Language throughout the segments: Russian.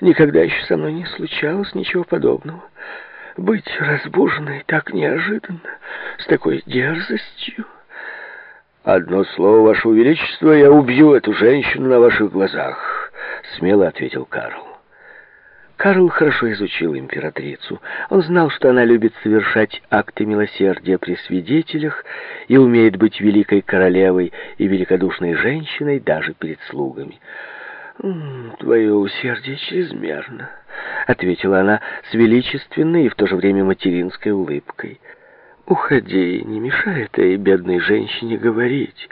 Никогда еще со мной не случалось ничего подобного. Быть разбуженной так неожиданно, с такой дерзостью. «Одно слово, Ваше Величество, я убью эту женщину на ваших глазах», — смело ответил Карл. Карл хорошо изучил императрицу. Он знал, что она любит совершать акты милосердия при свидетелях и умеет быть великой королевой и великодушной женщиной даже перед слугами. «Твое усердие чрезмерно», — ответила она с величественной и в то же время материнской улыбкой. «Уходи, не мешай этой бедной женщине говорить.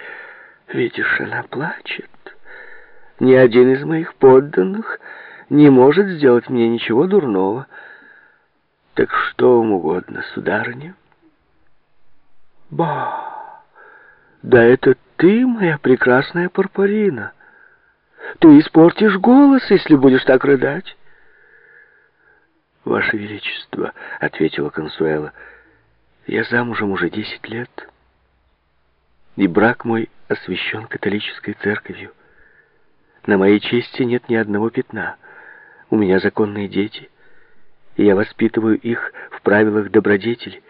Видишь, она плачет. Ни один из моих подданных не может сделать мне ничего дурного. Так что вам угодно, сударыня?» «Ба! Да это ты, моя прекрасная Парпарина!» Ты испортишь голос, если будешь так рыдать. «Ваше Величество», — ответила Консуэла, — «я замужем уже десять лет, и брак мой освящен католической церковью. На моей чести нет ни одного пятна. У меня законные дети, и я воспитываю их в правилах добродетели.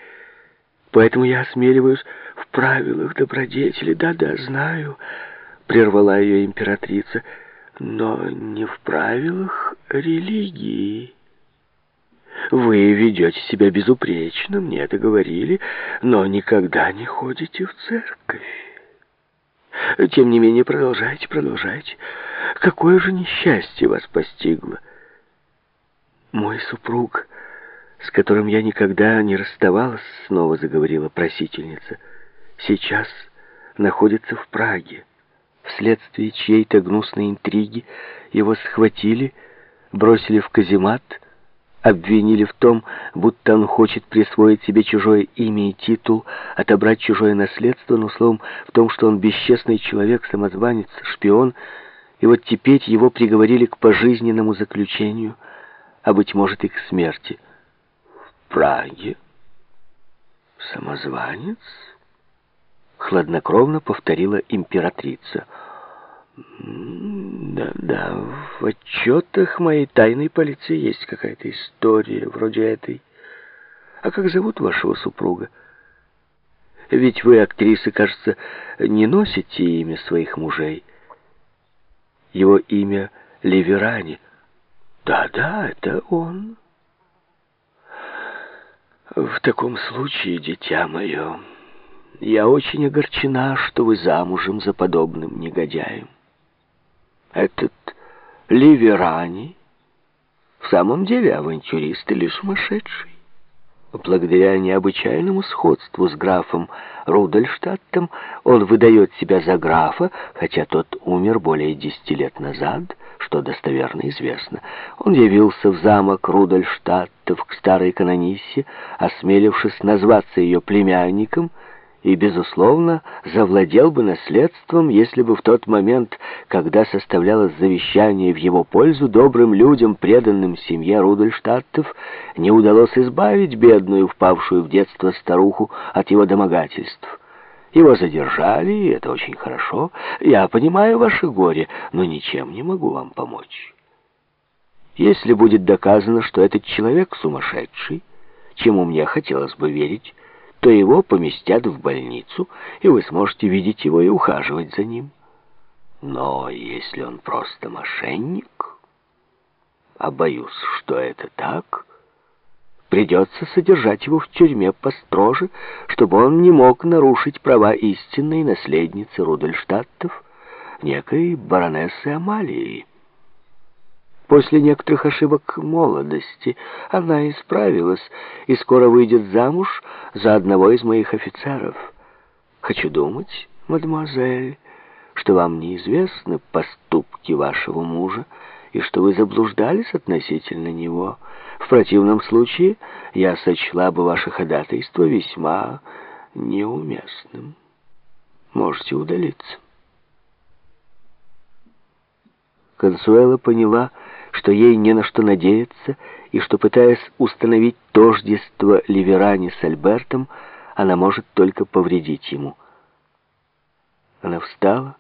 Поэтому я осмеливаюсь в правилах добродетели. Да-да, знаю, — прервала ее императрица, — но не в правилах религии. Вы ведете себя безупречно, мне это говорили, но никогда не ходите в церковь. Тем не менее, продолжайте, продолжайте. Какое же несчастье вас постигло? Мой супруг, с которым я никогда не расставалась, снова заговорила просительница, сейчас находится в Праге. Вследствие чьей-то гнусной интриги его схватили, бросили в каземат, обвинили в том, будто он хочет присвоить себе чужое имя и титул, отобрать чужое наследство, но словом в том, что он бесчестный человек, самозванец, шпион, и вот теперь его приговорили к пожизненному заключению, а, быть может, и к смерти. В Праге? Самозванец? Хладнокровно повторила императрица. Да, да, в отчетах моей тайной полиции есть какая-то история вроде этой. А как зовут вашего супруга? Ведь вы, актрисы, кажется, не носите имя своих мужей. Его имя Ливерани. Да-да, это он. В таком случае, дитя мое, я очень огорчена, что вы замужем за подобным негодяем. Этот Ливерани в самом деле авантюрист или сумасшедший. Благодаря необычайному сходству с графом Рудольштадтом он выдает себя за графа, хотя тот умер более десяти лет назад, что достоверно известно. Он явился в замок Рудольштадтов к старой канониссе, осмелившись назваться ее племянником, и, безусловно, завладел бы наследством, если бы в тот момент, когда составлялось завещание в его пользу, добрым людям, преданным семье Рудольштадтов, не удалось избавить бедную, впавшую в детство старуху от его домогательств. Его задержали, и это очень хорошо. Я понимаю ваше горе, но ничем не могу вам помочь. Если будет доказано, что этот человек сумасшедший, чему мне хотелось бы верить, то его поместят в больницу, и вы сможете видеть его и ухаживать за ним. Но если он просто мошенник, а боюсь, что это так, придется содержать его в тюрьме построже, чтобы он не мог нарушить права истинной наследницы Рудольштадтов, некой баронессы Амалии. После некоторых ошибок молодости она исправилась и скоро выйдет замуж за одного из моих офицеров. Хочу думать, мадемуазель, что вам неизвестны поступки вашего мужа и что вы заблуждались относительно него. В противном случае я сочла бы ваше ходатайство весьма неуместным. Можете удалиться. Консуэла поняла, что ей не на что надеяться, и что, пытаясь установить тождество Ливерани с Альбертом, она может только повредить ему. Она встала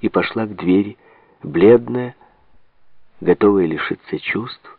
и пошла к двери, бледная, готовая лишиться чувств,